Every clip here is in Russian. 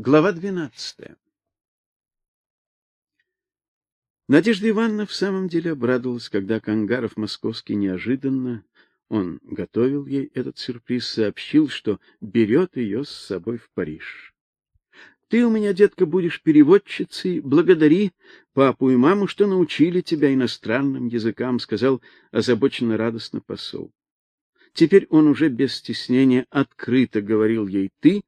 Глава 12. Надежда Ивановна в самом деле обрадовалась, когда Кангаров московский неожиданно, он готовил ей этот сюрприз, сообщил, что берет ее с собой в Париж. Ты у меня, детка, будешь переводчицей. Благодари папу и маму, что научили тебя иностранным языкам, сказал озабоченно радостно посол. Теперь он уже без стеснения открыто говорил ей ты,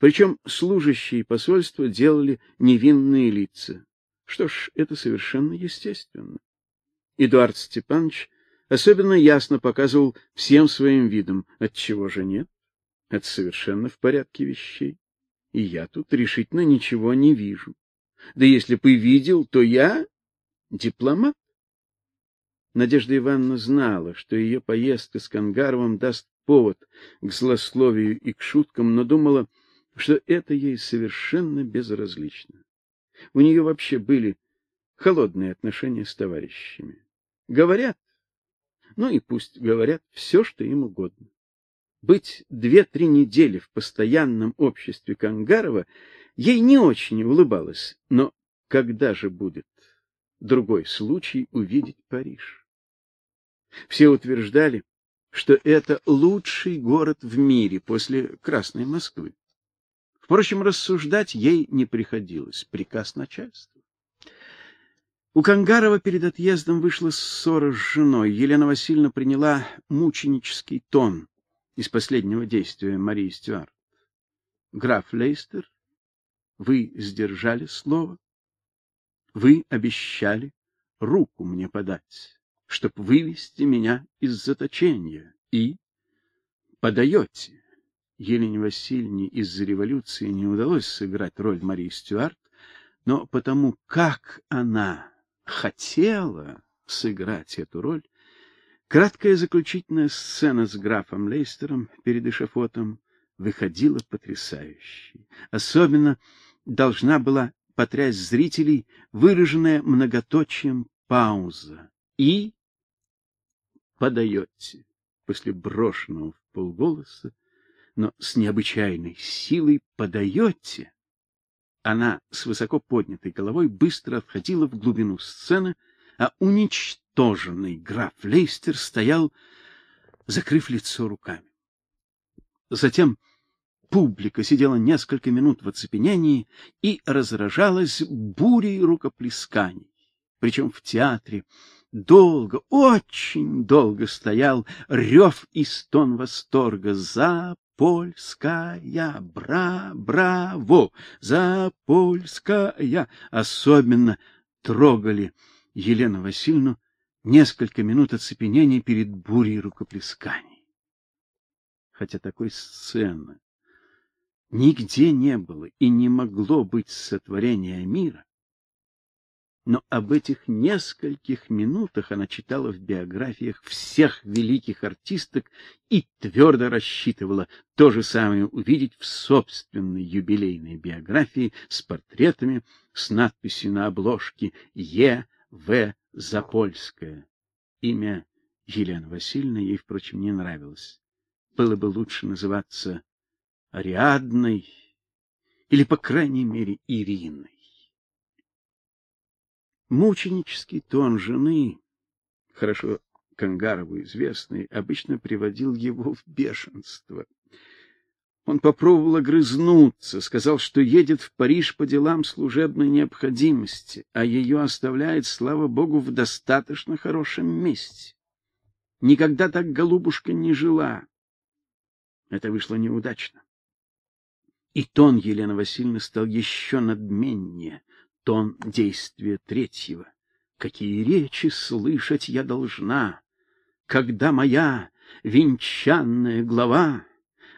причем служащие посольства делали невинные лица. Что ж, это совершенно естественно. Эдуард Степанович особенно ясно показывал всем своим видом, от чего же нет? Это совершенно в порядке вещей. И я тут решительно ничего не вижу. Да если бы видел, то я дипломат. Надежда Ивановна знала, что ее поездка с Кангаровым даст повод к злословию и к шуткам, но думала, что это ей совершенно безразлично. У нее вообще были холодные отношения с товарищами. Говорят, ну и пусть говорят все, что им угодно. Быть две-три недели в постоянном обществе Кангарова ей не очень улыбалось, но когда же будет другой случай увидеть Париж? Все утверждали, что это лучший город в мире после Красной Москвы. Впрочем, рассуждать ей не приходилось, приказ начальства. У Кангарова перед отъездом вышла ссора с женой. Елена Васильевна приняла мученический тон из последнего действия Марии Стюарт. Граф Лейстер, вы сдержали слово. Вы обещали руку мне подать, чтоб вывести меня из заточения, и подаете. Елене Васильевне из-за революции не удалось сыграть роль Марии Стюарт, но потому как она хотела сыграть эту роль, краткая заключительная сцена с графом Лейстером перед эшафотом выходила потрясающей. Особенно должна была потрясть зрителей выраженная многоточием пауза и подаете после брошенного в полголоса но с необычайной силой подаете. Она с высоко поднятой головой быстро отходила в глубину сцены, а уничтоженный граф Лейстер стоял, закрыв лицо руками. Затем публика сидела несколько минут в оцепенении и разражалась бурей рукоплесканий. Причем в театре долго, очень долго стоял рев и стон восторга за Польская, бра, браво, за польская. Особенно трогали Елену Васильевну несколько минут оцепенения перед бурей рукоплесканий. Хотя такой сцены нигде не было и не могло быть сотворения мира, но об этих нескольких минутах она читала в биографиях всех великих артисток и твердо рассчитывала то же самое увидеть в собственной юбилейной биографии с портретами, с надписью на обложке Е. В. Запольская. Имя Елены Васильевны ей, впрочем, не нравилось. Было бы лучше называться Ариадной или, по крайней мере, Ириной. Мученический тон жены, хорошо Кангарову известный, обычно приводил его в бешенство. Он попробовал огрызнуться, сказал, что едет в Париж по делам служебной необходимости, а ее оставляет, слава богу, в достаточно хорошем месте. Никогда так голубушка не жила. Это вышло неудачно. И тон Елены Васильевны стал еще надменнее тон действия третьего. Какие речи слышать я должна, когда моя венчанная глава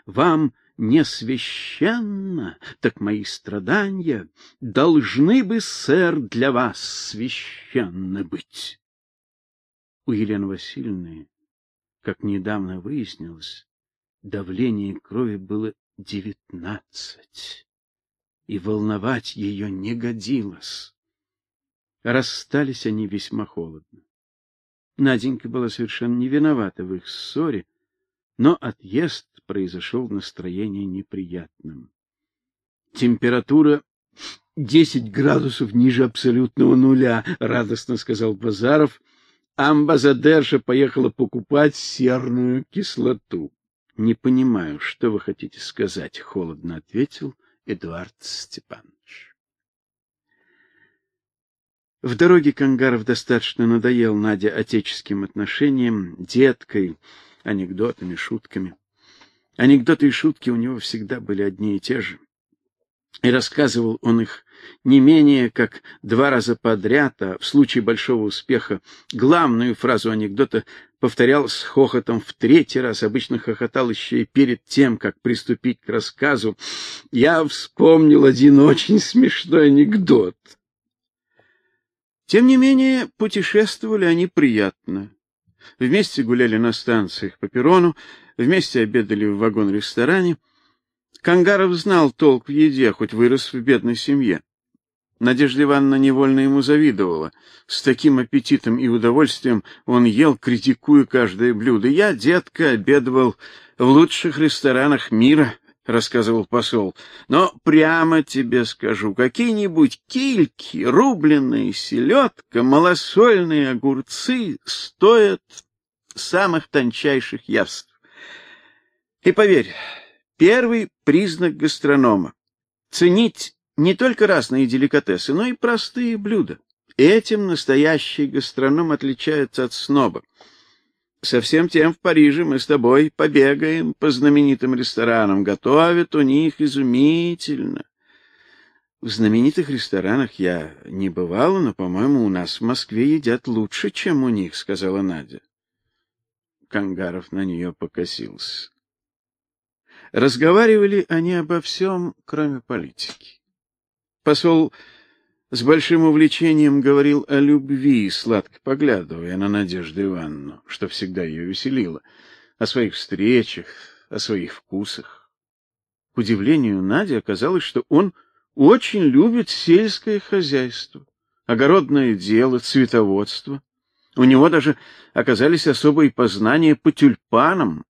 вам не священна, так мои страдания должны бы, сэр, для вас священны быть. У Елены Васильевны, как недавно выяснилось, давление крови было девятнадцать и волновать ее не годилось. Расстались они весьма холодно. Наденька была совершенно не виновата в их ссоре, но отъезд произошел в настроении неприятным. Температура 10 градусов ниже абсолютного нуля, радостно сказал Базаров. Амбассадерша поехала покупать серную кислоту. Не понимаю, что вы хотите сказать, холодно ответил Эдуард Степанович. В дороге Кангаров достаточно надоел Наде отеческим отношениям, деткой, анекдотами, шутками. Анекдоты и шутки у него всегда были одни и те же. И рассказывал он их не менее как два раза подряд, а в случае большого успеха главную фразу анекдота повторял с хохотом в третий раз, обычно хохотал еще и перед тем, как приступить к рассказу. Я вспомнил один очень смешной анекдот. Тем не менее, путешествовали они приятно. Вместе гуляли на станциях по перрону, вместе обедали в вагон-ресторане. Кангаров знал толк в еде, хоть вырос в бедной семье. Надежда Ивановна невольно ему завидовала. С таким аппетитом и удовольствием он ел, критикуя каждое блюдо. Я, детка, обедывал в лучших ресторанах мира, рассказывал посол. Но прямо тебе скажу, какие-нибудь кильки, рубленые селедка, малосольные огурцы стоят самых тончайших яств. И поверь, первый признак гастронома ценить не только разные деликатесы, но и простые блюда. Этим настоящий гастроном отличается от сноба. Совсем тем в Париже мы с тобой побегаем по знаменитым ресторанам, готовят у них изумительно. В знаменитых ресторанах я не бывала, но, по-моему, у нас в Москве едят лучше, чем у них, сказала Надя. Кангаров на нее покосился. Разговаривали они обо всем, кроме политики. Посол с большим увлечением говорил о любви, сладко поглядывая на Надежду Ивановну, что всегда ее веселило, о своих встречах, о своих вкусах. К удивлению Нади оказалось, что он очень любит сельское хозяйство, огородное дело, цветоводство. У него даже оказались особые познания по тюльпанам.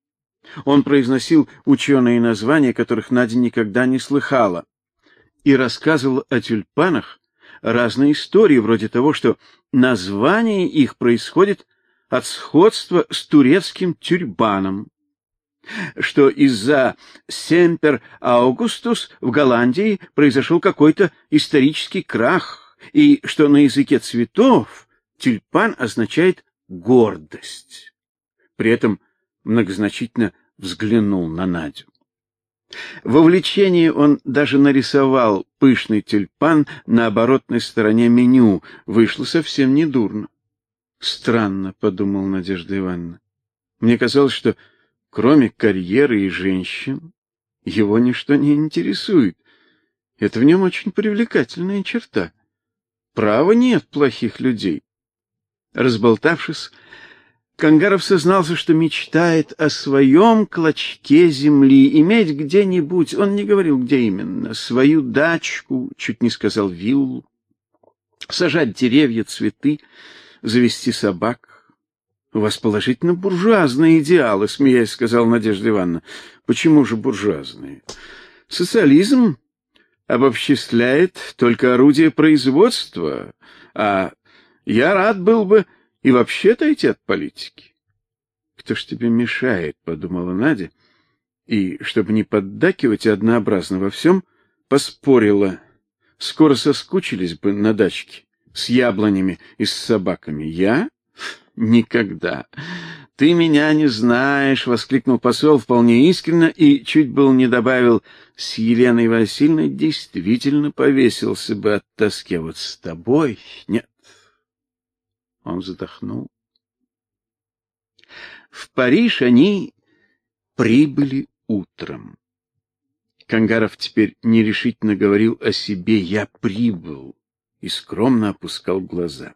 Он произносил ученые названия, которых Надя никогда не слыхала и рассказывал о тюльпанах разные истории, вроде того, что название их происходит от сходства с турецким тюрбаном, что из-за Семпер Аугустус в Голландии произошел какой-то исторический крах, и что на языке цветов тюльпан означает гордость. При этом многозначительно взглянул на Надю. В увлечении он даже нарисовал пышный тюльпан на оборотной стороне меню. Вышло совсем недурно. Странно, подумал Надежда Ивановна. Мне казалось, что кроме карьеры и женщин его ничто не интересует. Это в нем очень привлекательная черта. Право нет плохих людей. Разболтавшись, Кангаров сознался, что мечтает о своем клочке земли, иметь где-нибудь, он не говорил, где именно, свою дачку, чуть не сказал виллу, сажать деревья, цветы, завести собак. У вас положительно буржуазные идеалы, смеясь, сказал Надежда Ивановна. Почему же буржуазные? Социализм обобществляет только орудие производства, а я рад был бы и вообще отойти от политики. Кто ж тебе мешает, подумала Надя, и, чтобы не поддакивать однообразно во всем, поспорила. Скоро соскучились бы на дачке с яблонями и с собаками. Я никогда. Ты меня не знаешь, воскликнул посол вполне искренне и чуть был не добавил: с Еленой Васильевной действительно повесился бы от тоски, вот с тобой нет. Он вздохнул. В Париж они прибыли утром. Кангаров теперь нерешительно говорил о себе: "Я прибыл" и скромно опускал глаза.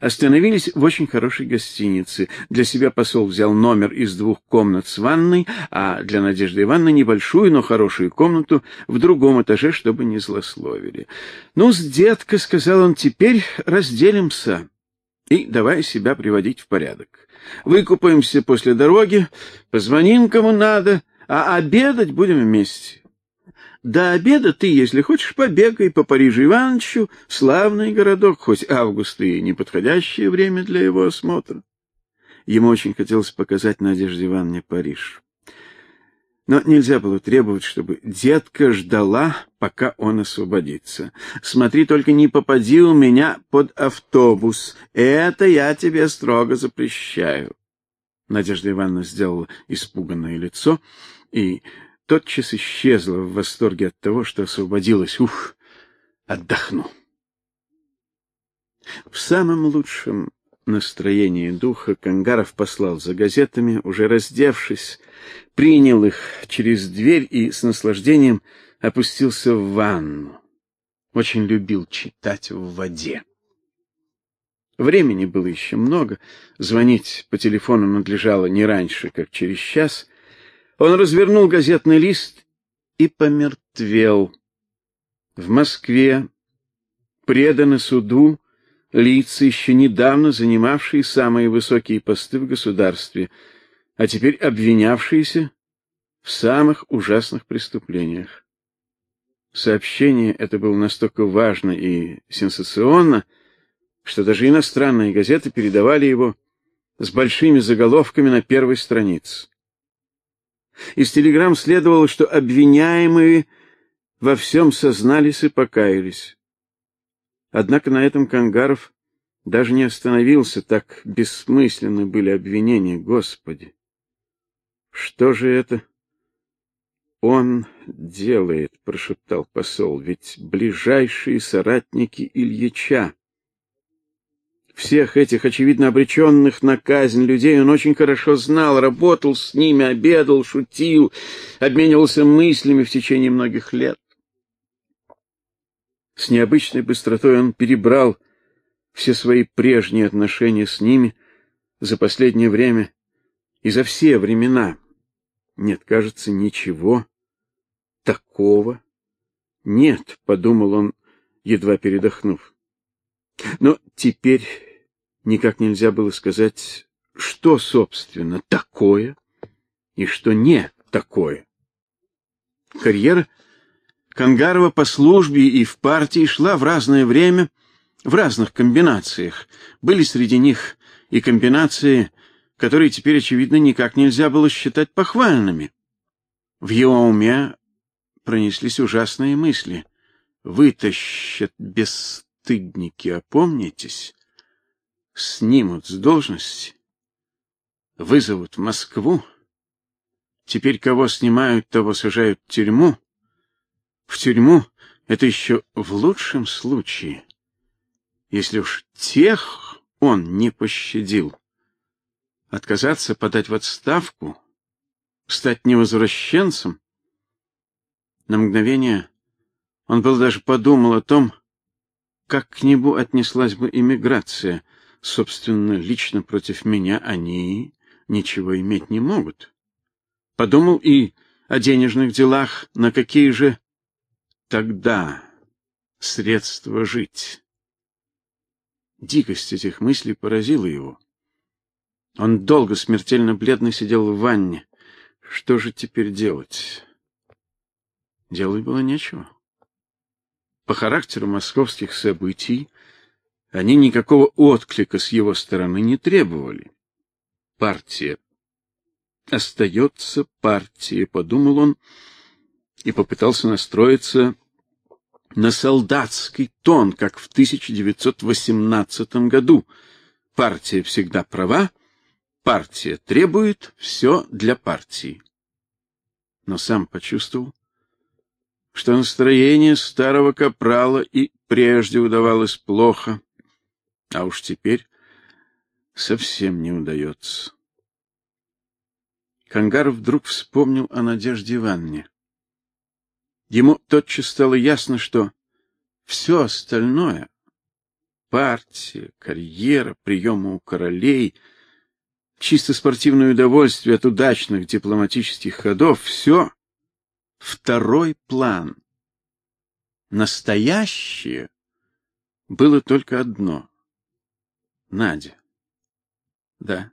Остановились в очень хорошей гостинице. Для себя посол взял номер из двух комнат с ванной, а для Надежды Ивановны небольшую, но хорошую комнату в другом этаже, чтобы не злословили. "Ну, с детка", сказал он, "теперь разделимся" и давай себя приводить в порядок. Выкупаемся после дороги, позвоним кому надо, а обедать будем вместе. до обеда ты, если хочешь, побегай по Парижу Ивановичу, славный городок, хоть август и неподходящее время для его осмотра. Ему очень хотелось показать Надежде Ивановне Париж. Но нельзя было требовать, чтобы детка ждала, пока он освободится. Смотри, только не попади у меня под автобус. Это я тебе строго запрещаю. Надежда Ивановна сделала испуганное лицо и тотчас исчезла в восторге от того, что освободилась. Ух, отдохну. В самом лучшем настроении духа Кангаров послал за газетами, уже раздевшись, принял их через дверь и с наслаждением опустился в ванну. Очень любил читать в воде. Времени было еще много, звонить по телефону надлежало не раньше, как через час. Он развернул газетный лист и помертвел. В Москве преданы суду лица, еще недавно занимавшие самые высокие посты в государстве, а теперь обвинявшиеся в самых ужасных преступлениях. Сообщение это было настолько важно и сенсационно, что даже иностранные газеты передавали его с большими заголовками на первой странице. Из телеграмм следовало, что обвиняемые во всем сознались и покаялись. Однако на этом Кангаров даже не остановился, так бессмысленны были обвинения, Господи. Что же это он делает, прошептал посол, ведь ближайшие соратники Ильича. Всех этих очевидно обреченных на казнь людей он очень хорошо знал, работал с ними, обедал, шутил, обменивался мыслями в течение многих лет. С необычной быстротой он перебрал все свои прежние отношения с ними за последнее время и за все времена. Нет, кажется, ничего такого нет, подумал он, едва передохнув. Но теперь никак нельзя было сказать, что собственно такое и что не такое. Карьера Кангарова по службе и в партии шла в разное время, в разных комбинациях. Были среди них и комбинации, которые теперь очевидно никак нельзя было считать похвальными. В его уме пронеслись ужасные мысли. Вытащат бесстыдники, опомнитесь, снимут с должности, вызовут в Москву. Теперь кого снимают, того сажают в тюрьму. В тюрьму это еще в лучшем случае, если уж тех он не пощадил отказаться подать в отставку, стать невозвращенцем. На мгновение он был даже подумал о том, как к нему отнеслась бы иммиграция. Собственно, лично против меня они ничего иметь не могут. Подумал и о денежных делах, на какие же тогда средства жить. Дикость этих мыслей поразила его. Он долго смертельно бледный сидел в ванне. Что же теперь делать? Делать было нечего. По характеру московских событий они никакого отклика с его стороны не требовали. Партия остается партией, подумал он и попытался настроиться на солдатский тон, как в 1918 году. Партия всегда права, Партия требует все для партии. Но сам почувствовал, что настроение старого капрала и прежде удавалось плохо, а уж теперь совсем не удается. Кангаров вдруг вспомнил о Надежде Ивановне. Ему тотчас стало ясно, что все остальное — партия, карьера, приемы у королей — чисто спортивное удовольствие от удачных дипломатических ходов все второй план. Настоящее было только одно Надя. Да.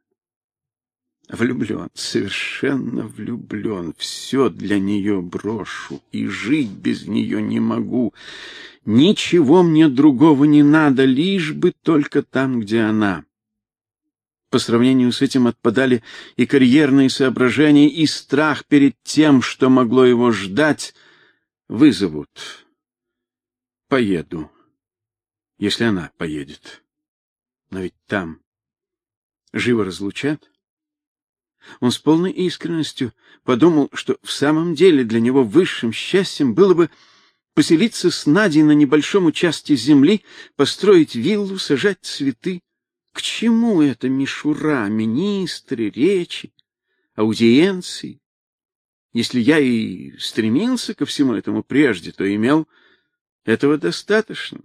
Влюблен, совершенно влюблен. Все для нее брошу, и жить без нее не могу. Ничего мне другого не надо, лишь бы только там, где она. По сравнению с этим отпадали и карьерные соображения, и страх перед тем, что могло его ждать. Вызовут. Поеду. Если она поедет. Но ведь там живо разлучат. Он с полной искренностью подумал, что в самом деле для него высшим счастьем было бы поселиться с Надей на небольшом участке земли, построить виллу, сажать цветы. К чему это мишура, министры, речи, аудиенции? Если я и стремился ко всему этому прежде, то имел этого достаточно.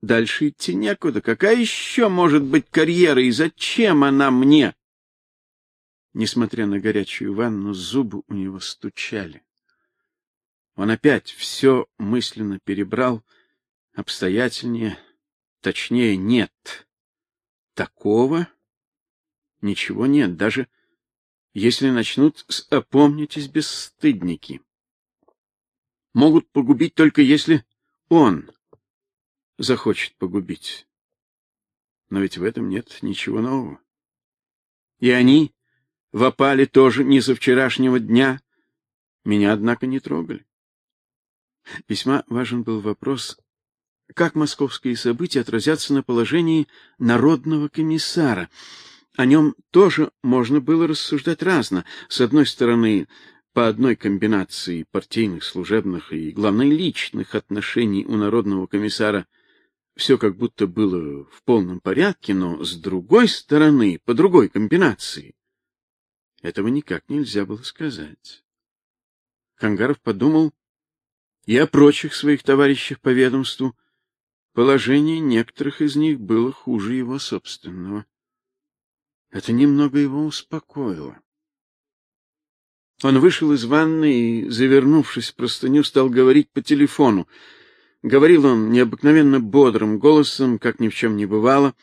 Дальше идти некуда. Какая еще может быть карьера и зачем она мне? Несмотря на горячую ванну, зубы у него стучали. Он опять все мысленно перебрал, обстоятельнее, точнее, нет. Такого ничего нет, даже если начнут с «опомнитесь, бесстыдники». Могут погубить только если он захочет погубить. Но ведь в этом нет ничего нового. И они в опале тоже не со вчерашнего дня. Меня, однако, не трогали. Весьма важен был вопрос, как московские события отразятся на положении народного комиссара. О нем тоже можно было рассуждать разно. С одной стороны, по одной комбинации партийных, служебных и, главное, личных отношений у народного комиссара все как будто было в полном порядке, но с другой стороны, по другой комбинации, этого никак нельзя было сказать. Кангаров подумал и о прочих своих товарищах по ведомству. Положение некоторых из них было хуже его собственного. Это немного его успокоило. Он вышел из ванны и, завернувшись в простыню, стал говорить по телефону. Говорил он необыкновенно бодрым голосом, как ни в чем не бывало,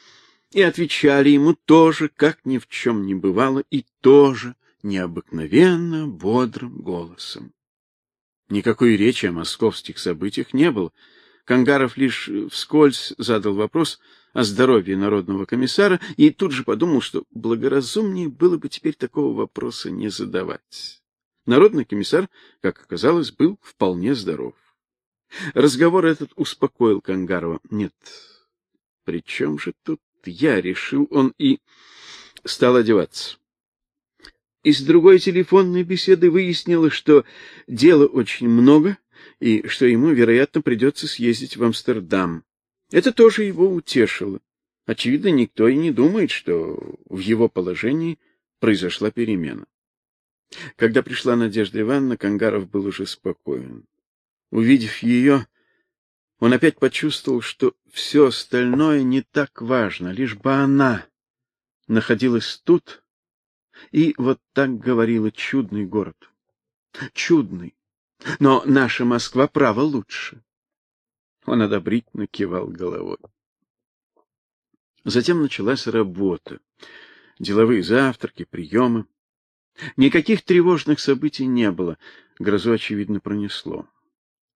и отвечали ему тоже, как ни в чем не бывало, и тоже необыкновенно бодрым голосом. Никакой речи о московских событиях не было. Кангаров лишь вскользь задал вопрос о здоровье народного комиссара и тут же подумал, что благоразумнее было бы теперь такого вопроса не задавать. Народный комиссар, как оказалось, был вполне здоров. Разговор этот успокоил Кангарова. Нет, при чем же тут я, решил он и стал одеваться. Из другой телефонной беседы выяснилось, что дела очень много и что ему, вероятно, придется съездить в Амстердам. Это тоже его утешило. Очевидно, никто и не думает, что в его положении произошла перемена. Когда пришла Надежда Ивановна, Кангаров был уже спокоен. Увидев ее, он опять почувствовал, что все остальное не так важно, лишь бы она находилась тут и вот так говорила чудный город. Чудный. Но наша Москва право лучше. Он одобрительно кивал головой. Затем началась работа. Деловые завтраки, приемы. Никаких тревожных событий не было. Грозу очевидно пронесло.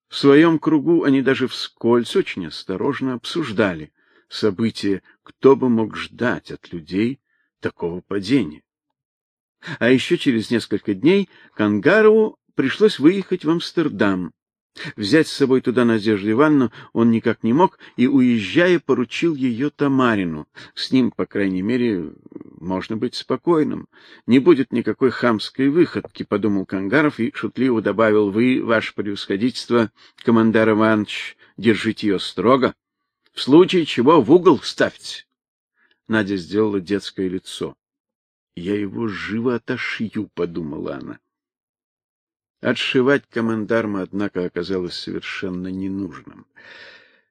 В своем кругу они даже вскользь очень осторожно обсуждали события, кто бы мог ждать от людей такого падения. А еще через несколько дней Кангарову пришлось выехать в Амстердам. Взять с собой туда Надежду Ивановну он никак не мог и, уезжая, поручил ее Тамарину. С ним, по крайней мере, можно быть спокойным. Не будет никакой хамской выходки, подумал Кангаров и шутливо добавил: "Вы, ваше превосходительство, командар Иванович, держите ее строго, в случае чего в угол ставьте". Надя сделала детское лицо. "Я его живо отошью", подумала она. Отшивать командарма, однако, оказалось совершенно ненужным.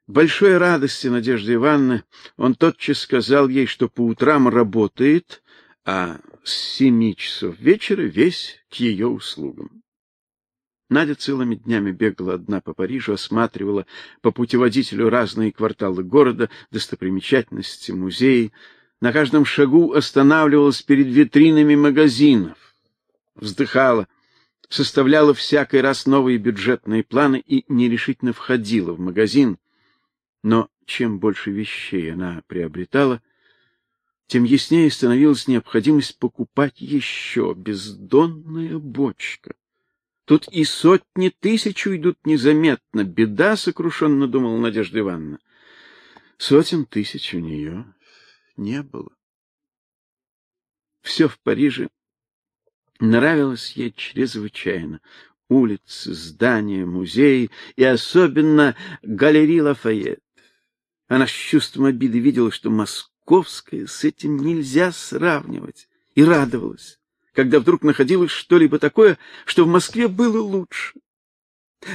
большой радости Надежды Ивановны он тотчас сказал ей, что по утрам работает, а с семи часов вечера весь к ее услугам. Надя целыми днями бегала одна по Парижу, осматривала по путеводителю разные кварталы города, достопримечательности, музеи, на каждом шагу останавливалась перед витринами магазинов, вздыхала, составляла всякий раз новые бюджетные планы и нерешительно входила в магазин. Но чем больше вещей она приобретала, тем яснее становилась необходимость покупать еще бездонная бочка. Тут и сотни тысяч уйдут незаметно. Беда, сокрушенно думала Надежда Ивановна. Сотен тысяч у нее не было. Все в Париже нравилось ей чрезвычайно. Улицы, здания, музеи и особенно галерея Лафайет. Она с чувством обиды видела, что московская с этим нельзя сравнивать, и радовалась, когда вдруг находилось что-либо такое, что в Москве было лучше.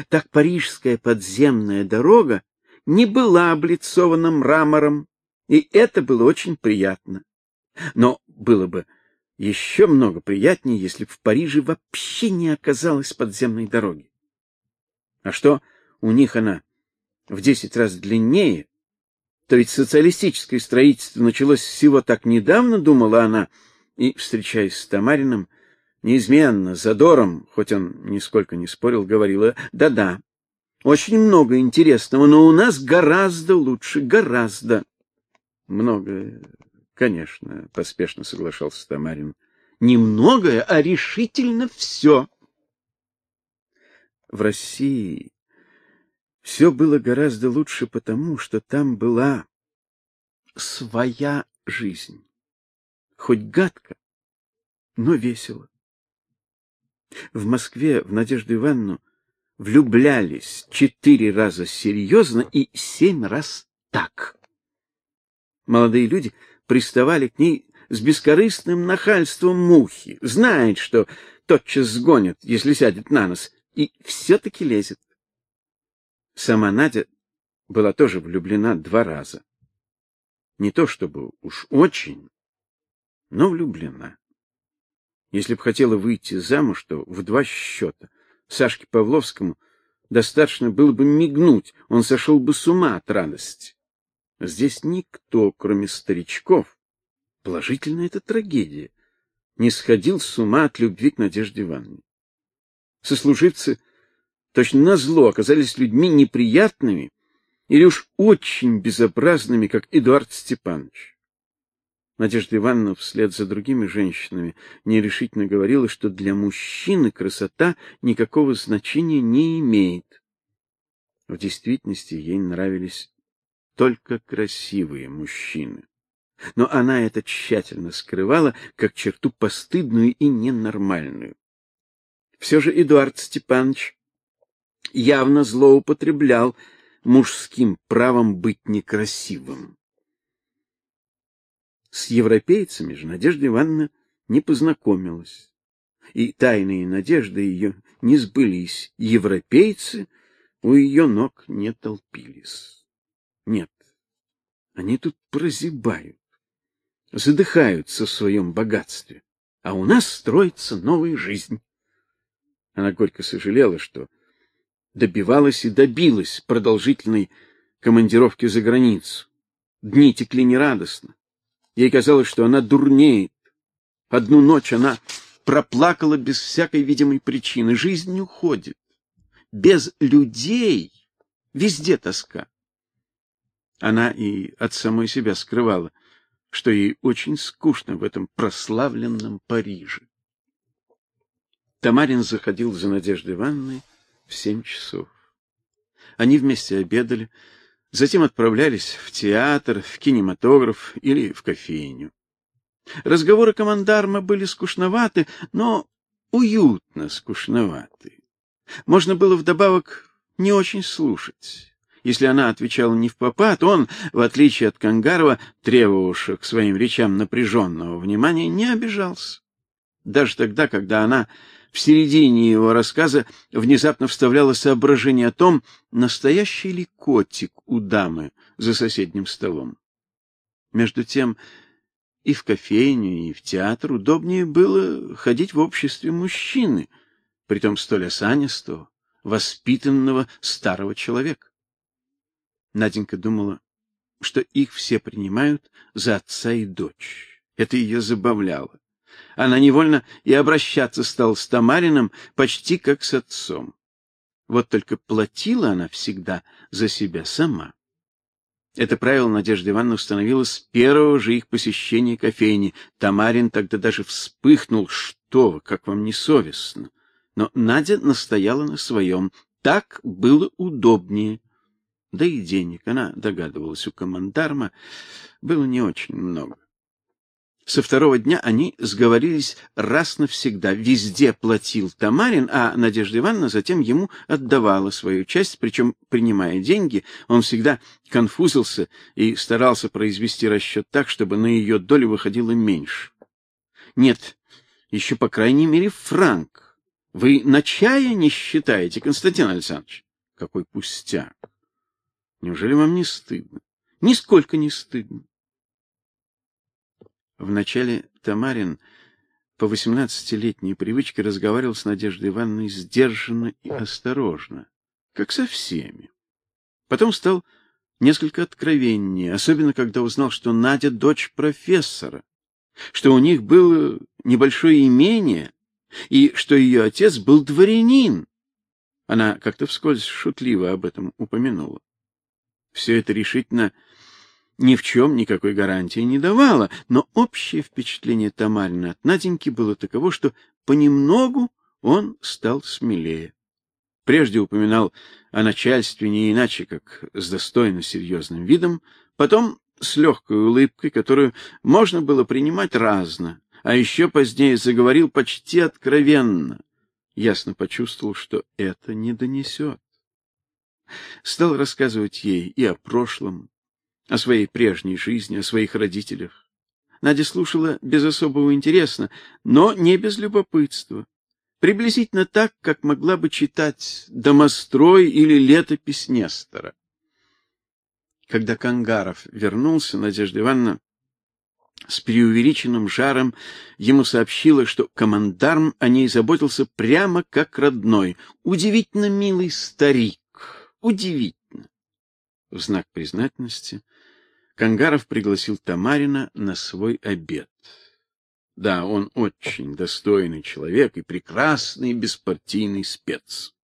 Так парижская подземная дорога не была облицована мрамором, и это было очень приятно. Но было бы еще много приятнее, если в Париже вообще не оказалось подземной дороги. А что у них она в десять раз длиннее, то ведь социалистическое строительство началось всего так недавно, думала она, и, встречаясь с Тамариным, неизменно, задором, хоть он нисколько не спорил, говорила «да-да». Очень много интересного, но у нас гораздо лучше, гораздо. Много, конечно, поспешно соглашался Тамарин. Немногое, а решительно все. В России все было гораздо лучше потому, что там была своя жизнь. Хоть гадко, но весело. В Москве в Надежду Ивановну влюблялись четыре раза серьезно и семь раз так. Молодые люди приставали к ней с бескорыстным нахальством мухи, знает, что тотчас сгонят, если сядет на нос, и все-таки лезет. Сама Надя была тоже влюблена два раза. Не то чтобы уж очень, но влюблена. Если б хотела выйти замуж, то в два счета. Сашке Павловскому достаточно было бы мигнуть, он сошел бы с ума от радости. Здесь никто, кроме старичков, положительно это трагедия, не сходил с ума от любви к Надежде Ивановне. Сослуживцы точно назло оказались людьми неприятными или уж очень безобразными, как Эдуард Степанович. Надежда Ивановна вслед за другими женщинами нерешительно говорила, что для мужчины красота никакого значения не имеет. В действительности ей нравились только красивые мужчины. Но она это тщательно скрывала как черту постыдную и ненормальную. Все же Эдуард Степанович явно злоупотреблял мужским правом быть некрасивым. С европейцами же Надежда Ивановна не познакомилась, и тайные надежды ее не сбылись. Европейцы у ее ног не толпились. Нет, они тут прозябают, задыхаются в своем богатстве, а у нас строится новая жизнь. Она горько сожалела, что добивалась и добилась продолжительной командировки за границу. Дни текли нерадостно. Ей казалось, что она дурнеет. Одну ночь она проплакала без всякой видимой причины. Жизнь уходит. Без людей везде тоска. Она и от самой себя скрывала, что ей очень скучно в этом прославленном Париже. Тамарин заходил за Надеждой Ивановной в семь часов. Они вместе обедали, затем отправлялись в театр, в кинематограф или в кофейню. Разговоры командарма были скучноваты, но уютно скучноваты. Можно было вдобавок не очень слушать. Если она отвечала не в попад, он, в отличие от Кангарова, требовавшего к своим речам напряженного внимания, не обижался. Даже тогда, когда она в середине его рассказа внезапно вставляла соображение о том, настоящий ли котик у дамы за соседним столом. Между тем, и в кофейню, и в театр удобнее было ходить в обществе мужчины, притом столь осанистого, воспитанного старого человека. Наденька думала, что их все принимают за отца и дочь. Это ее забавляло. Она невольно и обращаться стала с Тамариным почти как с отцом. Вот только платила она всегда за себя сама. Это правило Надежда Ивановна установила с первого же их посещения кофейни. Тамарин тогда даже вспыхнул: "Что вы, как вам не совестно?" Но Надя настояла на своем. Так было удобнее. Да и денег, она догадывалась, у командарма было не очень много. Со второго дня они сговорились раз навсегда. Везде платил Тамарин, а Надежда Ивановна затем ему отдавала свою часть, причем, принимая деньги, он всегда конфузился и старался произвести расчет так, чтобы на ее долю выходило меньше. Нет, еще по крайней мере франк. Вы на чая не считаете, Константин Александрович? Какой пустяк. Неужели вам не стыдно? Нисколько не стыдно. Вначале Тамарин по восемнадцатилетней привычке разговаривал с Надеждой Ивановной сдержанно и осторожно, как со всеми. Потом стал несколько откровеннее, особенно когда узнал, что Надя дочь профессора, что у них было небольшое имение и что ее отец был дворянин. Она как-то вскользь шутливо об этом упомянула. Все это решительно ни в чем никакой гарантии не давала, но общее впечатление Тамарина от Наденьки было таково, что понемногу он стал смелее. Прежде упоминал о начальстве не иначе, как с достойно серьезным видом, потом с легкой улыбкой, которую можно было принимать разно, а еще позднее заговорил почти откровенно. Ясно почувствовал, что это не донесет. Стал рассказывать ей и о прошлом, о своей прежней жизни, о своих родителях. Надя слушала без особого интереса, но не без любопытства. Приблизительно так, как могла бы читать Домострой или летопись Нестора. Когда Кангаров вернулся, Надежда Ивановна с преувеличенным жаром ему сообщила, что командарм о ней заботился прямо как родной, удивительно милый старик, удивительно. В знак признательности Кангаров пригласил Тамарина на свой обед. Да, он очень достойный человек и прекрасный беспартийный спец.